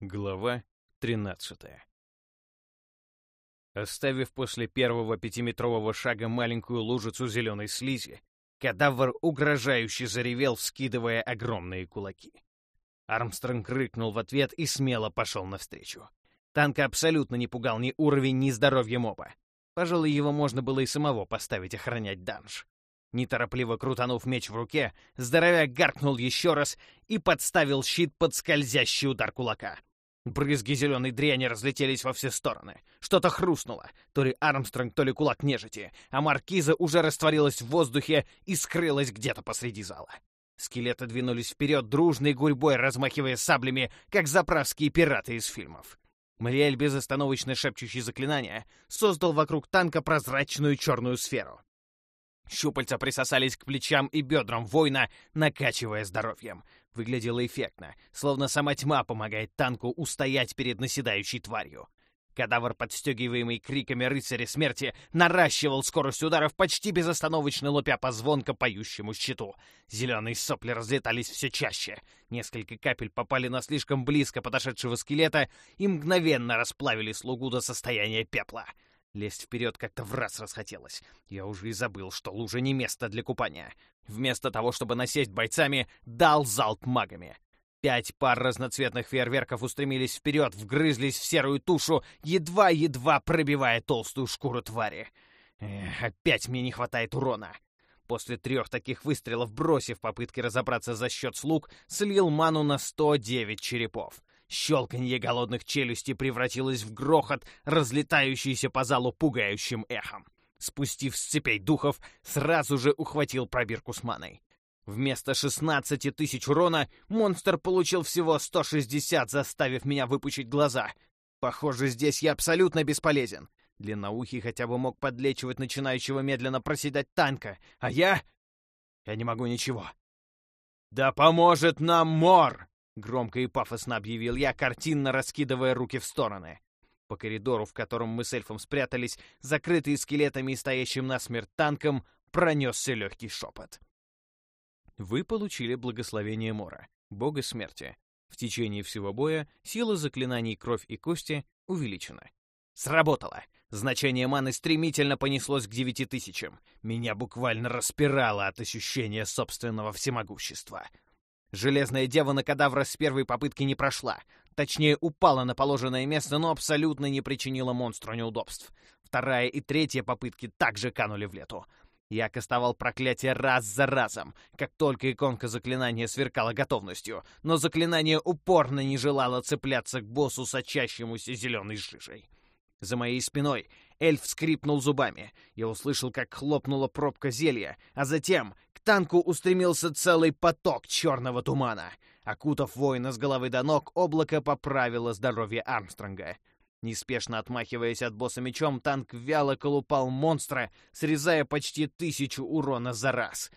Глава 13 Оставив после первого пятиметрового шага маленькую лужицу зеленой слизи, кадавр угрожающе заревел, вскидывая огромные кулаки. Армстронг рыкнул в ответ и смело пошел навстречу. Танка абсолютно не пугал ни уровень, ни здоровье моба. Пожалуй, его можно было и самого поставить охранять данж. Неторопливо крутанув меч в руке, здоровяк гаркнул еще раз и подставил щит под скользящий удар кулака. Брызги зеленой дряни разлетелись во все стороны. Что-то хрустнуло. То ли Армстронг, то ли кулак нежити. А маркиза уже растворилась в воздухе и скрылась где-то посреди зала. Скелеты двинулись вперед дружной гурьбой, размахивая саблями, как заправские пираты из фильмов. Мариэль, безостановочно шепчущий заклинания, создал вокруг танка прозрачную черную сферу. Щупальца присосались к плечам и бедрам воина, накачивая здоровьем. Выглядело эффектно, словно сама тьма помогает танку устоять перед наседающей тварью. Кадавр, подстегиваемый криками рыцаря смерти, наращивал скорость ударов, почти безостановочно лупя по звонко поющему щиту. Зеленые сопли разлетались все чаще. Несколько капель попали на слишком близко подошедшего скелета и мгновенно расплавили слугу до состояния пепла. Лезть вперед как-то в раз расхотелось. Я уже и забыл, что лужа не место для купания. Вместо того, чтобы насесть бойцами, дал залп магами. Пять пар разноцветных фейерверков устремились вперед, вгрызлись в серую тушу, едва-едва пробивая толстую шкуру твари. Эх, опять мне не хватает урона. После трех таких выстрелов, бросив попытки разобраться за счет слуг, слил ману на 109 черепов. Щелканье голодных челюстей превратилось в грохот, разлетающийся по залу пугающим эхом. Спустив с цепей духов, сразу же ухватил пробирку с маной. Вместо 16 тысяч урона монстр получил всего 160, заставив меня выпучить глаза. Похоже, здесь я абсолютно бесполезен. Длинноухий хотя бы мог подлечивать начинающего медленно проседать танка, а я... Я не могу ничего. «Да поможет нам Мор!» Громко и пафосно объявил я, картинно раскидывая руки в стороны. По коридору, в котором мы с эльфом спрятались, закрытые скелетами и стоящим насмерть танком, пронесся легкий шепот. Вы получили благословение Мора, бога смерти. В течение всего боя сила заклинаний кровь и кости увеличена. Сработало! Значение маны стремительно понеслось к девяти тысячам. Меня буквально распирало от ощущения собственного всемогущества. Железная дева на кадавра с первой попытки не прошла. Точнее, упала на положенное место, но абсолютно не причинила монстру неудобств. Вторая и третья попытки также канули в лету. Я кастовал проклятие раз за разом, как только иконка заклинания сверкала готовностью, но заклинание упорно не желало цепляться к боссу, сочащемуся зеленой жижей. За моей спиной эльф скрипнул зубами. Я услышал, как хлопнула пробка зелья, а затем танку устремился целый поток черного тумана. Окутав воина с головы до ног, облако поправило здоровье Армстронга. Неспешно отмахиваясь от босса мечом, танк вяло колупал монстра, срезая почти тысячу урона за раз.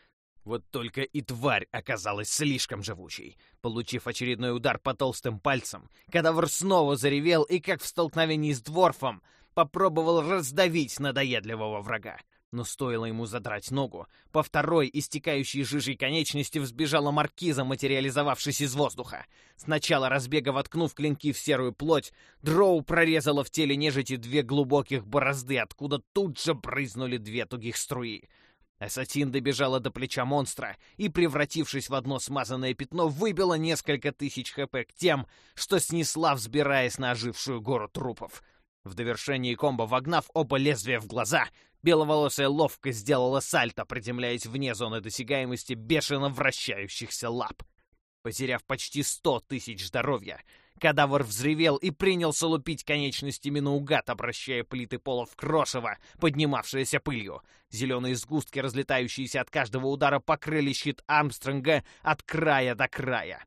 Вот только и тварь оказалась слишком живучей. Получив очередной удар по толстым пальцам, кадавр снова заревел и, как в столкновении с дворфом, попробовал раздавить надоедливого врага. Но стоило ему задрать ногу, по второй истекающей жижей конечности взбежала маркиза, материализовавшись из воздуха. Сначала разбега воткнув клинки в серую плоть, дроу прорезала в теле нежити две глубоких борозды, откуда тут же брызнули две тугих струи. Ассасин добежала до плеча монстра и, превратившись в одно смазанное пятно, выбила несколько тысяч хп к тем, что снесла, взбираясь на ожившую гору трупов. В довершении комбо, вогнав оба лезвия в глаза, Беловолосая ловко сделала сальто, приземляясь вне зоны досягаемости бешено вращающихся лап. Потеряв почти сто тысяч здоровья, кадавр взревел и принялся лупить конечностями наугад, обращая плиты пола в крошево, поднимавшееся пылью. Зеленые сгустки, разлетающиеся от каждого удара, покрыли щит Армстронга от края до края.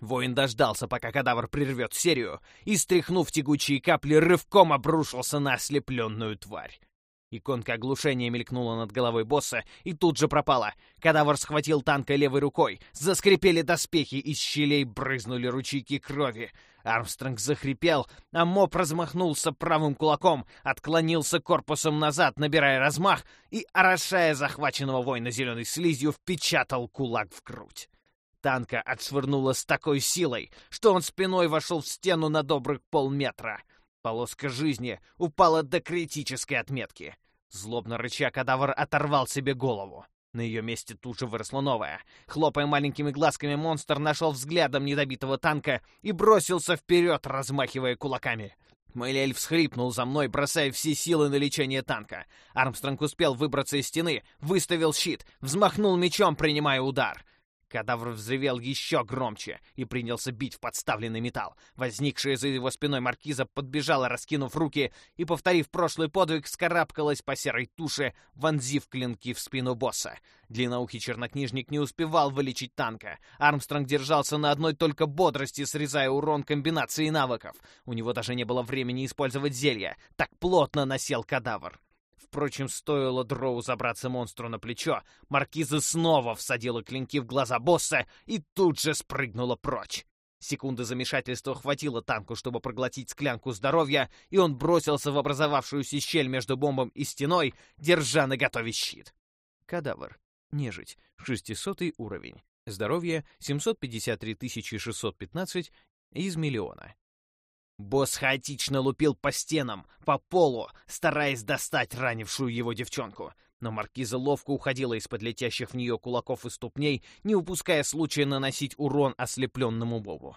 Воин дождался, пока кадавр прервет серию, и, стряхнув тягучие капли, рывком обрушился на ослепленную тварь. Иконка оглушения мелькнула над головой босса и тут же пропала. Кадавр схватил танка левой рукой. Заскрипели доспехи, из щелей брызнули ручейки крови. Армстронг захрипел, а Моп размахнулся правым кулаком, отклонился корпусом назад, набирая размах, и, орошая захваченного воина зеленой слизью, впечатал кулак в грудь. Танка отшвырнуло с такой силой, что он спиной вошел в стену на добрых полметра. Полоска жизни упала до критической отметки. Злобно рыча, кадавр оторвал себе голову. На ее месте тут же выросла новая. Хлопая маленькими глазками, монстр нашел взглядом недобитого танка и бросился вперед, размахивая кулаками. Мэйлель всхрипнул за мной, бросая все силы на лечение танка. Армстронг успел выбраться из стены, выставил щит, взмахнул мечом, принимая удар. Кадавр взревел еще громче и принялся бить в подставленный металл. Возникшая за его спиной маркиза подбежала, раскинув руки, и, повторив прошлый подвиг, скарабкалась по серой туше, вонзив клинки в спину босса. Длинноухий чернокнижник не успевал вылечить танка. Армстронг держался на одной только бодрости, срезая урон комбинации навыков. У него даже не было времени использовать зелья. Так плотно насел кадавр. Впрочем, стоило Дроу забраться монстру на плечо, маркиза снова всадила клинки в глаза босса и тут же спрыгнула прочь. Секунды замешательства хватило танку, чтобы проглотить склянку здоровья, и он бросился в образовавшуюся щель между бомбом и стеной, держа на готове щит. Кадавр. Нежить. 600 уровень. Здоровье 753 615 из миллиона. Босс хаотично лупил по стенам, по полу, стараясь достать ранившую его девчонку. Но маркиза ловко уходила из-под летящих в нее кулаков и ступней, не упуская случая наносить урон ослепленному Бобу.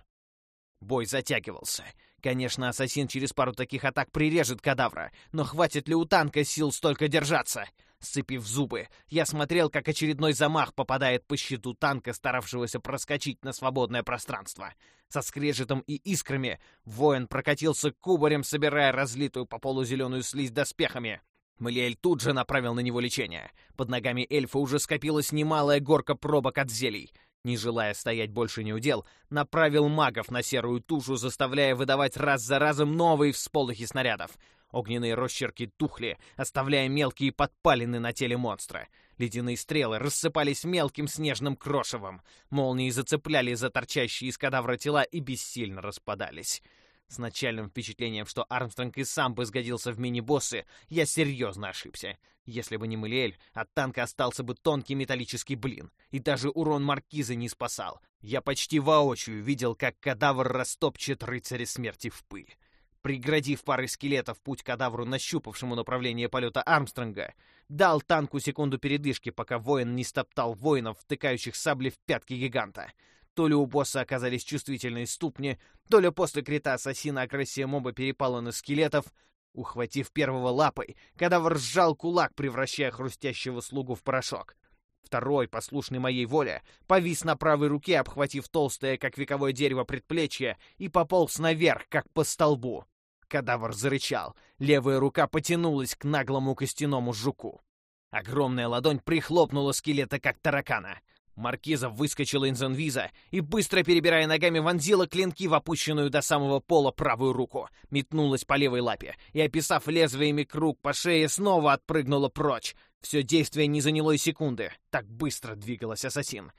Бой затягивался. Конечно, ассасин через пару таких атак прирежет кадавра, но хватит ли у танка сил столько держаться? Сцепив зубы, я смотрел, как очередной замах попадает по щиту танка, старавшегося проскочить на свободное пространство. Со скрежетом и искрами воин прокатился кубарем, собирая разлитую по полу зеленую слизь доспехами. Малиэль тут же направил на него лечение. Под ногами эльфа уже скопилась немалая горка пробок от зелий. Не желая стоять больше неудел, направил магов на серую тушу, заставляя выдавать раз за разом новые всполохи снарядов — Огненные росчерки тухли, оставляя мелкие подпалины на теле монстра. Ледяные стрелы рассыпались мелким снежным крошевом. Молнии зацепляли за торчащие из кадавра тела и бессильно распадались. С начальным впечатлением, что Армстронг и сам бы сгодился в мини-боссы, я серьезно ошибся. Если бы не Мэлиэль, от танка остался бы тонкий металлический блин. И даже урон маркизы не спасал. Я почти воочию видел, как кадавр растопчет рыцаря смерти в пыль. Преградив парой скелетов путь кадавру, нащупавшему направление полета Армстронга, дал танку секунду передышки, пока воин не стоптал воинов, втыкающих сабли в пятки гиганта. То ли у босса оказались чувствительные ступни, то ли после крита ассасина агрессия моба перепала на скелетов. Ухватив первого лапой, кадавр сжал кулак, превращая хрустящего слугу в порошок. Второй, послушный моей воле, повис на правой руке, обхватив толстое, как вековое дерево, предплечье, и пополз наверх, как по столбу. Кадавр зарычал. Левая рука потянулась к наглому костяному жуку. Огромная ладонь прихлопнула скелета, как таракана. Маркиза выскочила из инвиза и, быстро перебирая ногами, вонзила клинки в опущенную до самого пола правую руку, метнулась по левой лапе и, описав лезвиями круг по шее, снова отпрыгнула прочь. Все действие не заняло и секунды. Так быстро двигалась ассасин.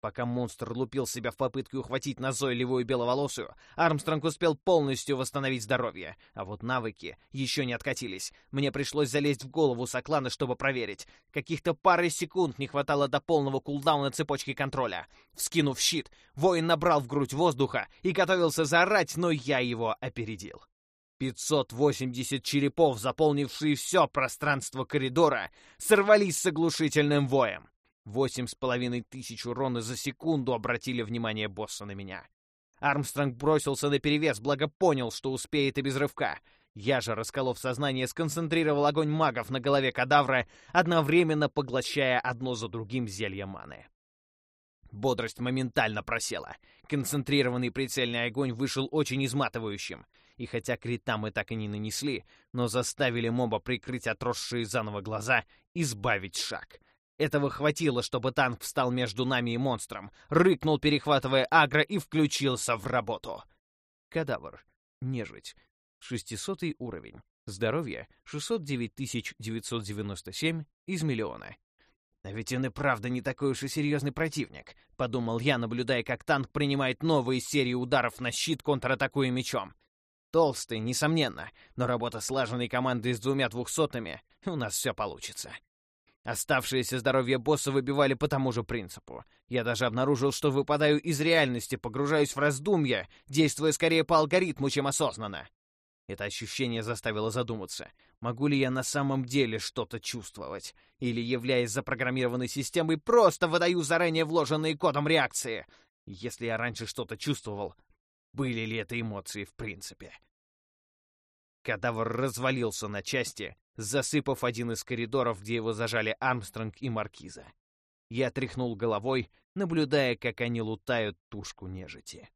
Пока монстр лупил себя в попытке ухватить назойливую беловолосую, Армстронг успел полностью восстановить здоровье. А вот навыки еще не откатились. Мне пришлось залезть в голову Соклана, чтобы проверить. Каких-то пары секунд не хватало до полного кулдауна цепочки контроля. Вскинув щит, воин набрал в грудь воздуха и готовился заорать, но я его опередил. 580 черепов, заполнившие все пространство коридора, сорвались с оглушительным воем. Восемь с половиной тысяч урона за секунду обратили внимание босса на меня. Армстронг бросился на перевес, благо понял, что успеет и без рывка. Я же, расколов сознание, сконцентрировал огонь магов на голове кадавра, одновременно поглощая одно за другим зелья маны. Бодрость моментально просела. Концентрированный прицельный огонь вышел очень изматывающим. И хотя крита мы так и не нанесли, но заставили моба прикрыть отросшие заново глаза и сбавить шаг. Этого хватило, чтобы танк встал между нами и монстром, рыкнул, перехватывая агро, и включился в работу. Кадавр. Нежить. 600 уровень. Здоровье 609 997 из миллиона. «А ведь он и правда не такой уж и серьезный противник», — подумал я, наблюдая, как танк принимает новые серии ударов на щит, контратакуя мечом. Толстый, несомненно, но работа слаженной команды с двумя двухсотыми, у нас все получится. Оставшееся здоровье босса выбивали по тому же принципу. Я даже обнаружил, что выпадаю из реальности, погружаюсь в раздумья, действуя скорее по алгоритму, чем осознанно. Это ощущение заставило задуматься, могу ли я на самом деле что-то чувствовать, или, являясь запрограммированной системой, просто выдаю заранее вложенные кодом реакции. Если я раньше что-то чувствовал, были ли это эмоции в принципе? Кадавр развалился на части, засыпав один из коридоров, где его зажали Армстронг и Маркиза. Я тряхнул головой, наблюдая, как они лутают тушку нежити.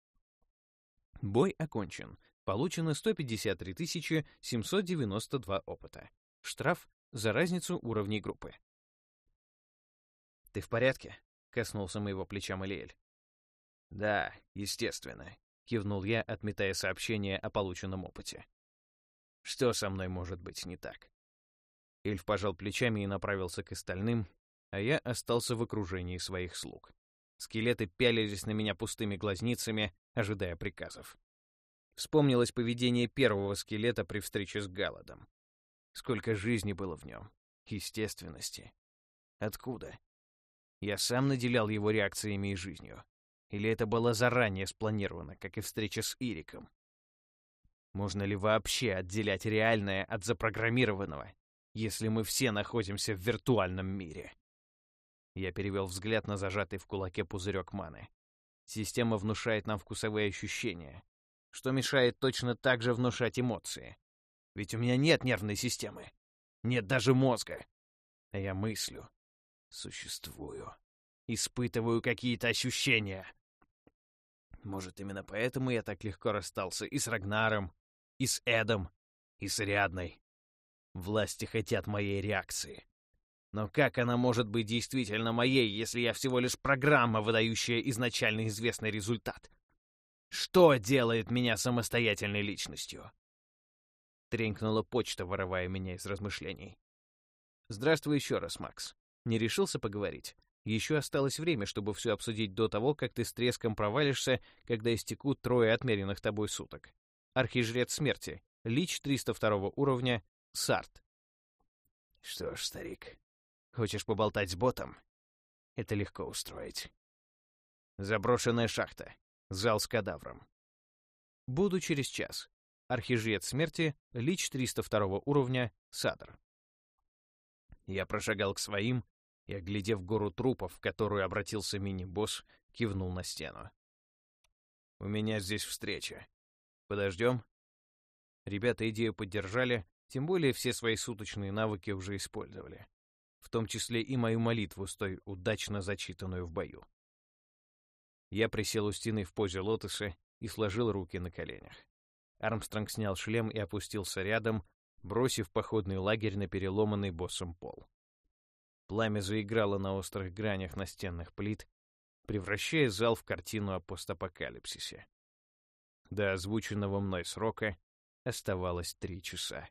Бой окончен. Получено 153 792 опыта. Штраф за разницу уровней группы. «Ты в порядке?» — коснулся моего плеча Малиэль. «Да, естественно», — кивнул я, отметая сообщение о полученном опыте. «Что со мной может быть не так?» Эльф пожал плечами и направился к остальным, а я остался в окружении своих слуг. Скелеты пялились на меня пустыми глазницами, ожидая приказов. Вспомнилось поведение первого скелета при встрече с Галадом. Сколько жизни было в нем, естественности. Откуда? Я сам наделял его реакциями и жизнью. Или это было заранее спланировано, как и встреча с Ириком? Можно ли вообще отделять реальное от запрограммированного? если мы все находимся в виртуальном мире. Я перевел взгляд на зажатый в кулаке пузырек маны. Система внушает нам вкусовые ощущения, что мешает точно так же внушать эмоции. Ведь у меня нет нервной системы, нет даже мозга. А я мыслю, существую, испытываю какие-то ощущения. Может, именно поэтому я так легко расстался и с Рагнаром, и с Эдом, и с Рядной. Власти хотят моей реакции. Но как она может быть действительно моей, если я всего лишь программа, выдающая изначально известный результат? Что делает меня самостоятельной личностью? Тренькнула почта, вырывая меня из размышлений. Здравствуй еще раз, Макс. Не решился поговорить? Еще осталось время, чтобы все обсудить до того, как ты с треском провалишься, когда истекут трое отмеренных тобой суток. Архижрец смерти, лич 302 уровня, Сарт. Что ж, старик, хочешь поболтать с ботом? Это легко устроить. Заброшенная шахта. Зал с кадавром. Буду через час. Архижрец смерти, лич 302 уровня, Садр. Я прошагал к своим и, оглядев гору трупов, в которую обратился мини-босс, кивнул на стену. «У меня здесь встреча. Подождем?» Ребята идею поддержали, тем более все свои суточные навыки уже использовали. В том числе и мою молитву, столь удачно зачитанную в бою. Я присел у стены в позе лотоса и сложил руки на коленях. Армстронг снял шлем и опустился рядом, бросив походный лагерь на переломанный боссом пол. Пламя заиграло на острых гранях настенных плит, превращая зал в картину о постапокалипсисе. До озвученного мной срока оставалось три часа.